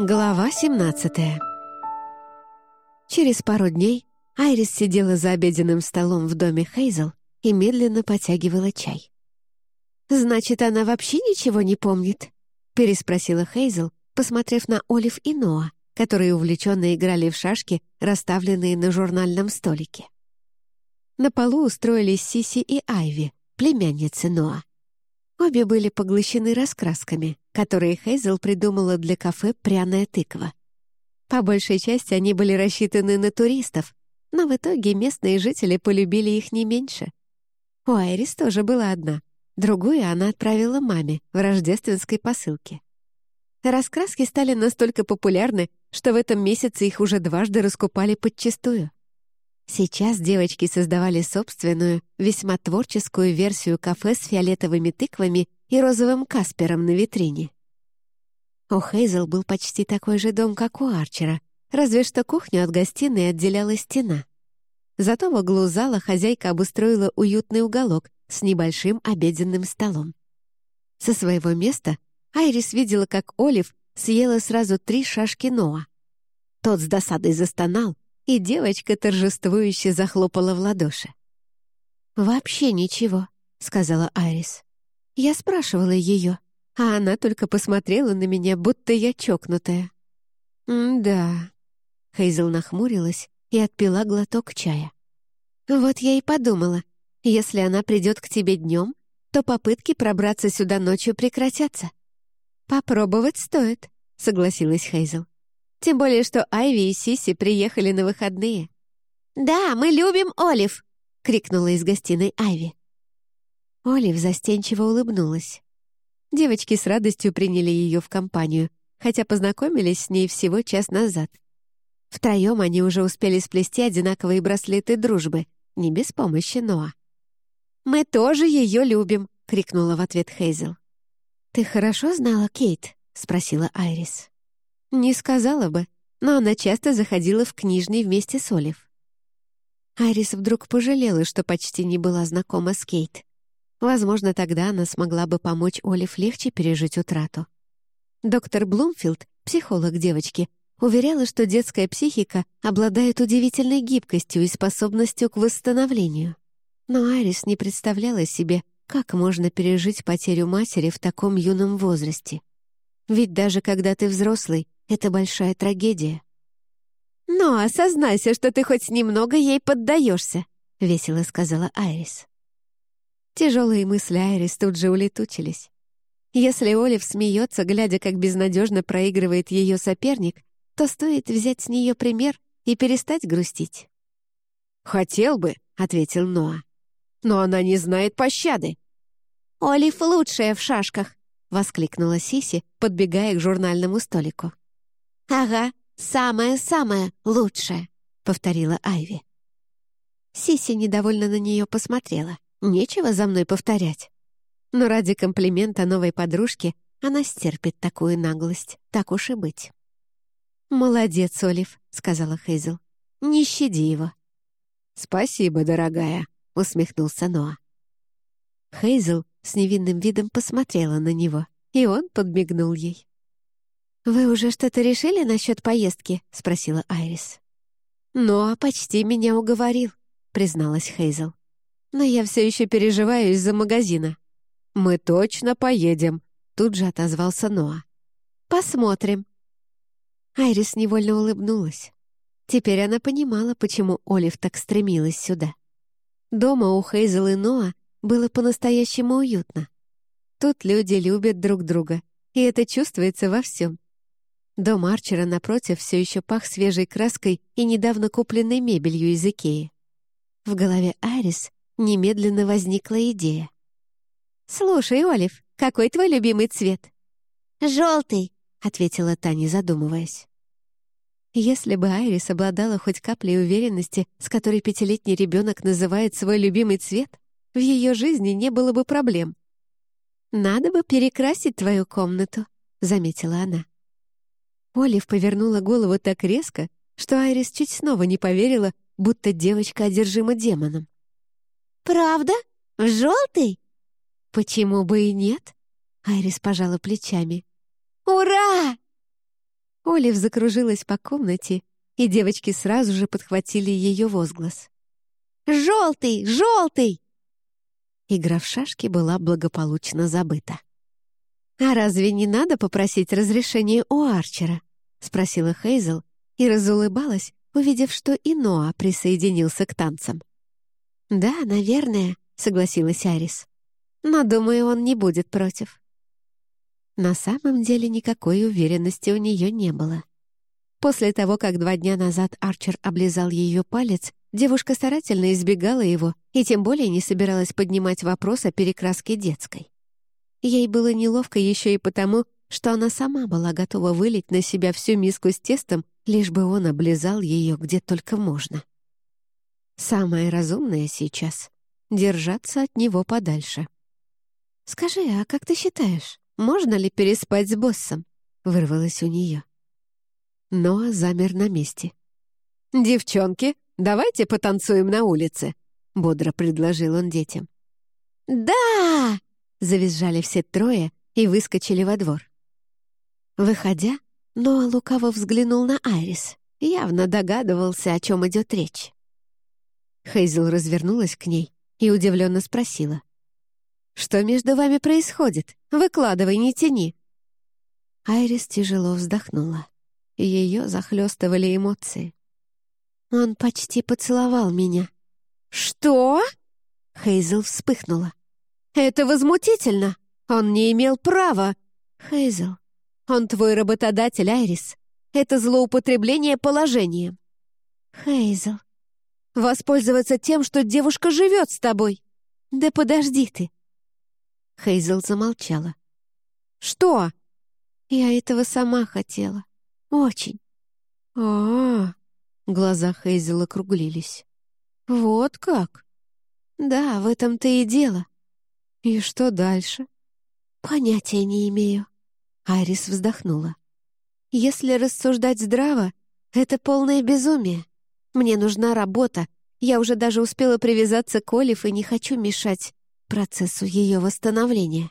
Глава 17 Через пару дней Айрис сидела за обеденным столом в доме Хейзел и медленно потягивала чай. «Значит, она вообще ничего не помнит?» — переспросила Хейзел, посмотрев на Олив и Ноа, которые увлеченно играли в шашки, расставленные на журнальном столике. На полу устроились Сиси и Айви, племянницы Ноа. Обе были поглощены раскрасками, которые Хейзел придумала для кафе «Пряная тыква». По большей части они были рассчитаны на туристов, но в итоге местные жители полюбили их не меньше. У Айрис тоже была одна. Другую она отправила маме в рождественской посылке. Раскраски стали настолько популярны, что в этом месяце их уже дважды раскупали подчистую. Сейчас девочки создавали собственную, весьма творческую версию кафе с фиолетовыми тыквами и розовым каспером на витрине. У Хейзел был почти такой же дом, как у Арчера, разве что кухню от гостиной отделяла стена. Зато в углу зала хозяйка обустроила уютный уголок с небольшим обеденным столом. Со своего места Айрис видела, как Олив съела сразу три шашки Ноа. Тот с досадой застонал, и девочка торжествующе захлопала в ладоши. «Вообще ничего», — сказала Айрис. Я спрашивала ее, а она только посмотрела на меня, будто я чокнутая. «М-да». Хейзел нахмурилась и отпила глоток чая. «Вот я и подумала, если она придет к тебе днем, то попытки пробраться сюда ночью прекратятся». «Попробовать стоит», — согласилась Хейзел. Тем более, что Айви и Сиси приехали на выходные. «Да, мы любим Олив!» — крикнула из гостиной Айви. Олив застенчиво улыбнулась. Девочки с радостью приняли ее в компанию, хотя познакомились с ней всего час назад. Втроем они уже успели сплести одинаковые браслеты дружбы, не без помощи Ноа. «Мы тоже ее любим!» — крикнула в ответ Хейзел. «Ты хорошо знала Кейт?» — спросила Айрис. Не сказала бы, но она часто заходила в книжный вместе с Олив. Айрис вдруг пожалела, что почти не была знакома с Кейт. Возможно, тогда она смогла бы помочь Олив легче пережить утрату. Доктор Блумфилд, психолог девочки, уверяла, что детская психика обладает удивительной гибкостью и способностью к восстановлению. Но Айрис не представляла себе, как можно пережить потерю матери в таком юном возрасте. Ведь даже когда ты взрослый, это большая трагедия. «Но осознайся, что ты хоть немного ей поддаешься», — весело сказала Айрис. Тяжелые мысли Айрис тут же улетучились. Если Олив смеется, глядя, как безнадежно проигрывает ее соперник, то стоит взять с нее пример и перестать грустить. «Хотел бы», — ответил Ноа. «Но она не знает пощады». «Олив лучшая в шашках», — воскликнула Сиси, подбегая к журнальному столику. «Ага, самое-самое лучшее», — повторила Айви. Сиси недовольно на нее посмотрела. Нечего за мной повторять. Но ради комплимента новой подружке она стерпит такую наглость, так уж и быть. «Молодец, Олив», — сказала Хейзел. «Не щади его». «Спасибо, дорогая», — усмехнулся Ноа. Хейзел с невинным видом посмотрела на него, и он подмигнул ей. «Вы уже что-то решили насчет поездки?» — спросила Айрис. «Ну, а почти меня уговорил», — призналась Хейзел. «Но я все еще переживаю из-за магазина». «Мы точно поедем», — тут же отозвался Ноа. «Посмотрим». Айрис невольно улыбнулась. Теперь она понимала, почему Олив так стремилась сюда. Дома у Хейзел и Ноа было по-настоящему уютно. Тут люди любят друг друга, и это чувствуется во всем. Дом Арчера, напротив, все еще пах свежей краской и недавно купленной мебелью из Икеи. В голове Арис немедленно возникла идея. «Слушай, Олив, какой твой любимый цвет?» «Желтый», — ответила Таня, задумываясь. Если бы Айрис обладала хоть каплей уверенности, с которой пятилетний ребенок называет свой любимый цвет, в ее жизни не было бы проблем. «Надо бы перекрасить твою комнату», — заметила она. Олив повернула голову так резко, что Айрис чуть снова не поверила, будто девочка одержима демоном. «Правда? В желтый?» «Почему бы и нет?» Айрис пожала плечами. «Ура!» Олив закружилась по комнате, и девочки сразу же подхватили ее возглас. «Желтый! Желтый!» Игра в шашки была благополучно забыта. «А разве не надо попросить разрешения у Арчера?» — спросила Хейзел и разулыбалась, увидев, что и Ноа присоединился к танцам. «Да, наверное», — согласилась Арис. «Но, думаю, он не будет против». На самом деле никакой уверенности у нее не было. После того, как два дня назад Арчер облизал ее палец, девушка старательно избегала его и тем более не собиралась поднимать вопрос о перекраске детской. Ей было неловко еще и потому, что она сама была готова вылить на себя всю миску с тестом, лишь бы он облизал ее где только можно. Самое разумное сейчас — держаться от него подальше. «Скажи, а как ты считаешь, можно ли переспать с боссом?» — вырвалось у нее. Ноа замер на месте. «Девчонки, давайте потанцуем на улице», — бодро предложил он детям. «Да!» — завизжали все трое и выскочили во двор. Выходя, Ноа лукаво взглянул на Айрис, явно догадывался, о чем идет речь. Хейзел развернулась к ней и удивленно спросила. «Что между вами происходит? Выкладывай, не тяни!» Айрис тяжело вздохнула. Ее захлестывали эмоции. Он почти поцеловал меня. «Что?» Хейзел вспыхнула. «Это возмутительно! Он не имел права!» «Хейзел, он твой работодатель, Айрис. Это злоупотребление положением». «Хейзел, воспользоваться тем, что девушка живет с тобой. Да подожди ты!» Хейзел замолчала. «Что?» «Я этого сама хотела. Очень. А, -а, -а глаза Хейзела округлились. Вот как? Да, в этом-то и дело. И что дальше? Понятия не имею. Айрис вздохнула. Если рассуждать здраво, это полное безумие. Мне нужна работа. Я уже даже успела привязаться к Олив и не хочу мешать процессу ее восстановления.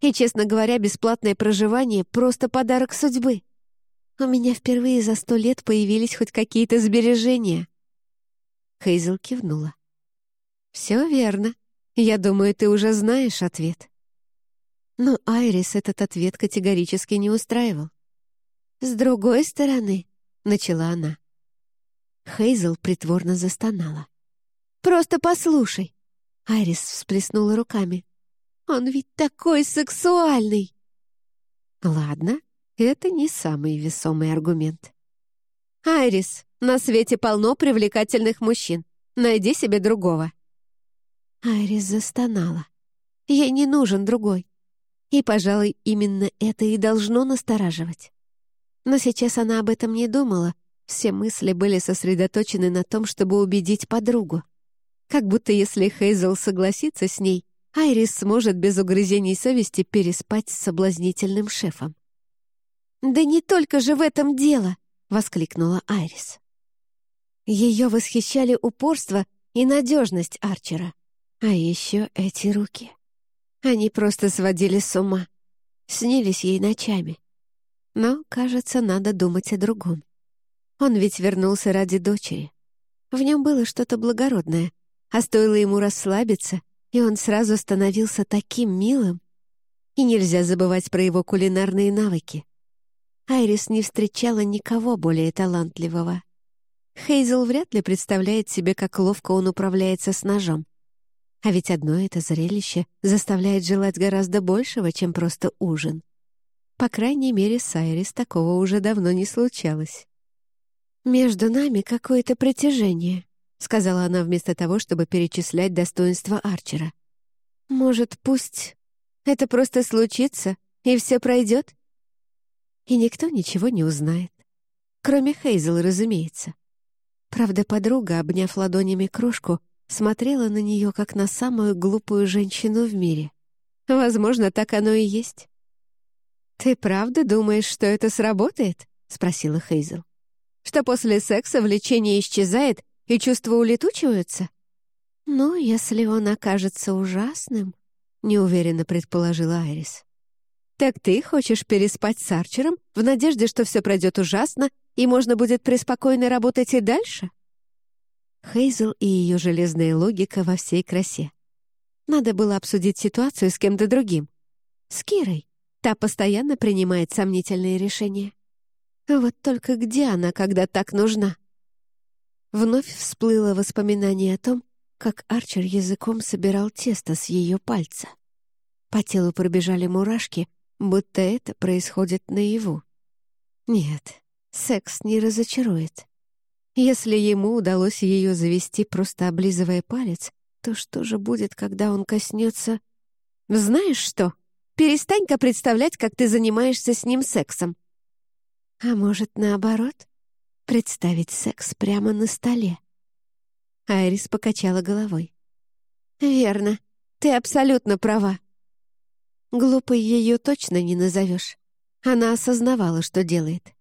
И, честно говоря, бесплатное проживание — просто подарок судьбы. У меня впервые за сто лет появились хоть какие-то сбережения». Хейзел кивнула. «Все верно. Я думаю, ты уже знаешь ответ». Но Айрис этот ответ категорически не устраивал. «С другой стороны», — начала она. Хейзел притворно застонала. «Просто послушай!» Айрис всплеснула руками. «Он ведь такой сексуальный!» «Ладно, это не самый весомый аргумент. «Айрис, на свете полно привлекательных мужчин. Найди себе другого». Айрис застонала. Ей не нужен другой. И, пожалуй, именно это и должно настораживать. Но сейчас она об этом не думала. Все мысли были сосредоточены на том, чтобы убедить подругу. Как будто если Хейзел согласится с ней, Айрис сможет без угрызений совести переспать с соблазнительным шефом. «Да не только же в этом дело!» — воскликнула Айрис. Ее восхищали упорство и надежность Арчера. А еще эти руки. Они просто сводили с ума. Снились ей ночами. Но, кажется, надо думать о другом. Он ведь вернулся ради дочери. В нем было что-то благородное, а стоило ему расслабиться, и он сразу становился таким милым. И нельзя забывать про его кулинарные навыки. Айрис не встречала никого более талантливого. Хейзел вряд ли представляет себе, как ловко он управляется с ножом. А ведь одно это зрелище заставляет желать гораздо большего, чем просто ужин. По крайней мере, с Айрис такого уже давно не случалось. «Между нами какое-то притяжение», — сказала она вместо того, чтобы перечислять достоинства Арчера. «Может, пусть это просто случится, и все пройдет?» и никто ничего не узнает. Кроме Хейзел, разумеется. Правда, подруга, обняв ладонями кружку, смотрела на нее как на самую глупую женщину в мире. Возможно, так оно и есть. «Ты правда думаешь, что это сработает?» — спросила Хейзел. «Что после секса влечение исчезает и чувства улетучиваются?» «Ну, если он окажется ужасным», — неуверенно предположила Айрис. «Так ты хочешь переспать с Арчером в надежде, что все пройдет ужасно, и можно будет преспокойно работать и дальше?» Хейзел и ее железная логика во всей красе. Надо было обсудить ситуацию с кем-то другим. С Кирой. Та постоянно принимает сомнительные решения. Вот только где она, когда так нужна? Вновь всплыло воспоминание о том, как Арчер языком собирал тесто с ее пальца. По телу пробежали мурашки, будто это происходит наяву. Нет, секс не разочарует. Если ему удалось ее завести, просто облизывая палец, то что же будет, когда он коснется... Знаешь что? Перестань-ка представлять, как ты занимаешься с ним сексом. А может, наоборот? Представить секс прямо на столе. Айрис покачала головой. «Верно. Ты абсолютно права. Глупой ее точно не назовешь. Она осознавала, что делает.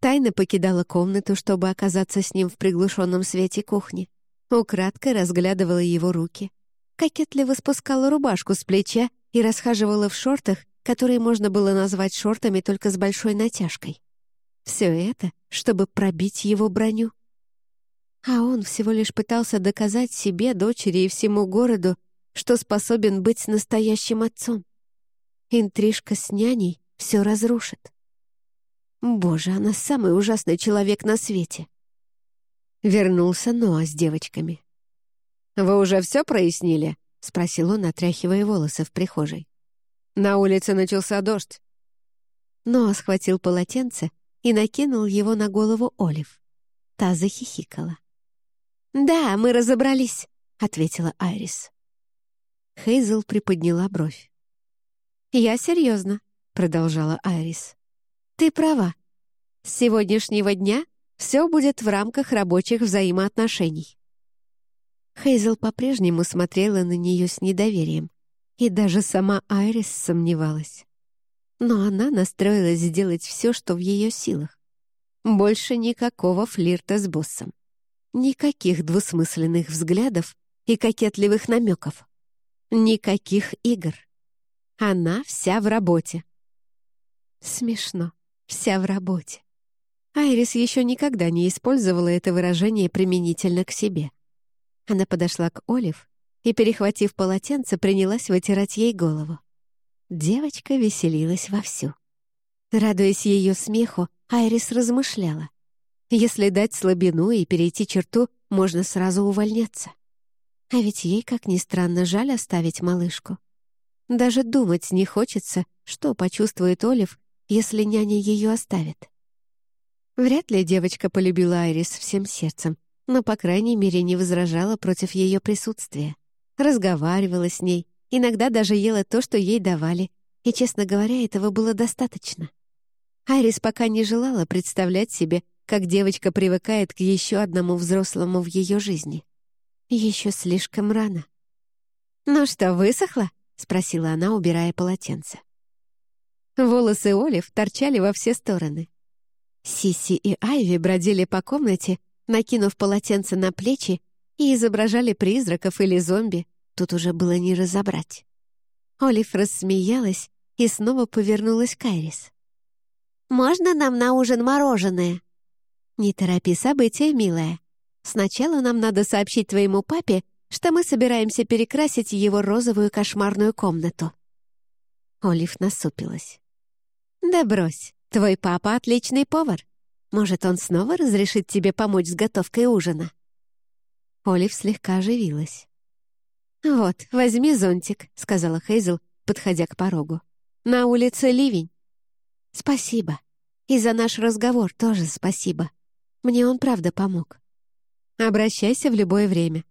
Тайно покидала комнату, чтобы оказаться с ним в приглушенном свете кухни. Украдкой разглядывала его руки. Кокетливо спускала рубашку с плеча и расхаживала в шортах, которые можно было назвать шортами только с большой натяжкой. Все это, чтобы пробить его броню. А он всего лишь пытался доказать себе, дочери и всему городу, что способен быть настоящим отцом. Интрижка с няней все разрушит. Боже, она самый ужасный человек на свете. Вернулся Ноа с девочками. «Вы уже все прояснили?» — спросил он, отряхивая волосы в прихожей. «На улице начался дождь». Ноа схватил полотенце и накинул его на голову Олив. Та захихикала. «Да, мы разобрались», — ответила Айрис. Хейзел приподняла бровь. «Я серьезно», — продолжала Айрис. «Ты права. С сегодняшнего дня все будет в рамках рабочих взаимоотношений». Хейзел по-прежнему смотрела на нее с недоверием, и даже сама Айрис сомневалась. Но она настроилась сделать все, что в ее силах. Больше никакого флирта с боссом. Никаких двусмысленных взглядов и кокетливых намеков. Никаких игр. Она вся в работе. Смешно. Вся в работе. Айрис еще никогда не использовала это выражение применительно к себе. Она подошла к Олив и, перехватив полотенце, принялась вытирать ей голову. Девочка веселилась вовсю. Радуясь ее смеху, Айрис размышляла. Если дать слабину и перейти черту, можно сразу увольняться. А ведь ей, как ни странно, жаль оставить малышку. Даже думать не хочется, что почувствует Олив, если няня ее оставит. Вряд ли девочка полюбила Айрис всем сердцем, но, по крайней мере, не возражала против ее присутствия. Разговаривала с ней, иногда даже ела то, что ей давали, и, честно говоря, этого было достаточно. Айрис пока не желала представлять себе, как девочка привыкает к еще одному взрослому в ее жизни. Еще слишком рано. «Ну что, высохла?» — спросила она, убирая полотенце. Волосы Олив торчали во все стороны. Сиси и Айви бродили по комнате, накинув полотенце на плечи и изображали призраков или зомби. Тут уже было не разобрать. Олив рассмеялась и снова повернулась к Айрис. «Можно нам на ужин мороженое?» «Не торопи события, милая. Сначала нам надо сообщить твоему папе, что мы собираемся перекрасить его розовую кошмарную комнату». Олив насупилась. «Да брось, твой папа отличный повар. Может, он снова разрешит тебе помочь с готовкой ужина?» Олив слегка оживилась. «Вот, возьми зонтик», — сказала Хейзел, подходя к порогу. «На улице ливень». «Спасибо. И за наш разговор тоже спасибо. Мне он правда помог. Обращайся в любое время.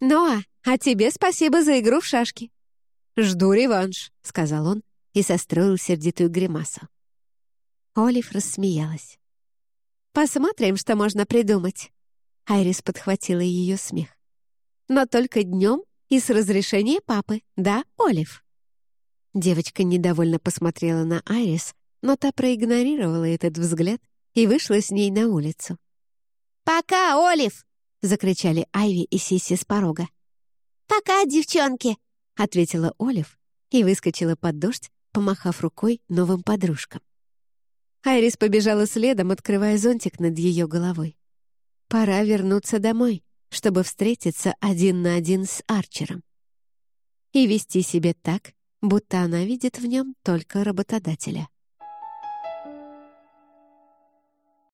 «Ноа, а тебе спасибо за игру в шашки». «Жду реванш», — сказал он и состроил сердитую гримасу. Олив рассмеялась. «Посмотрим, что можно придумать». Айрис подхватила ее смех. «Но только днем и с разрешения папы, да, Олив?» Девочка недовольно посмотрела на Айрис, но та проигнорировала этот взгляд и вышла с ней на улицу. «Пока, Олив!» — закричали Айви и Сиси с порога. «Пока, девчонки!» — ответила Олив и выскочила под дождь, помахав рукой новым подружкам. Айрис побежала следом, открывая зонтик над ее головой. Пора вернуться домой, чтобы встретиться один на один с Арчером. И вести себя так, будто она видит в нем только работодателя.